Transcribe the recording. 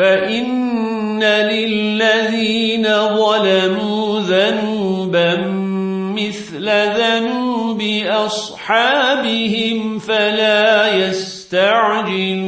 فإن للذين ظلموا ذنبا مثل ذنب أصحابهم فلا يستعجلون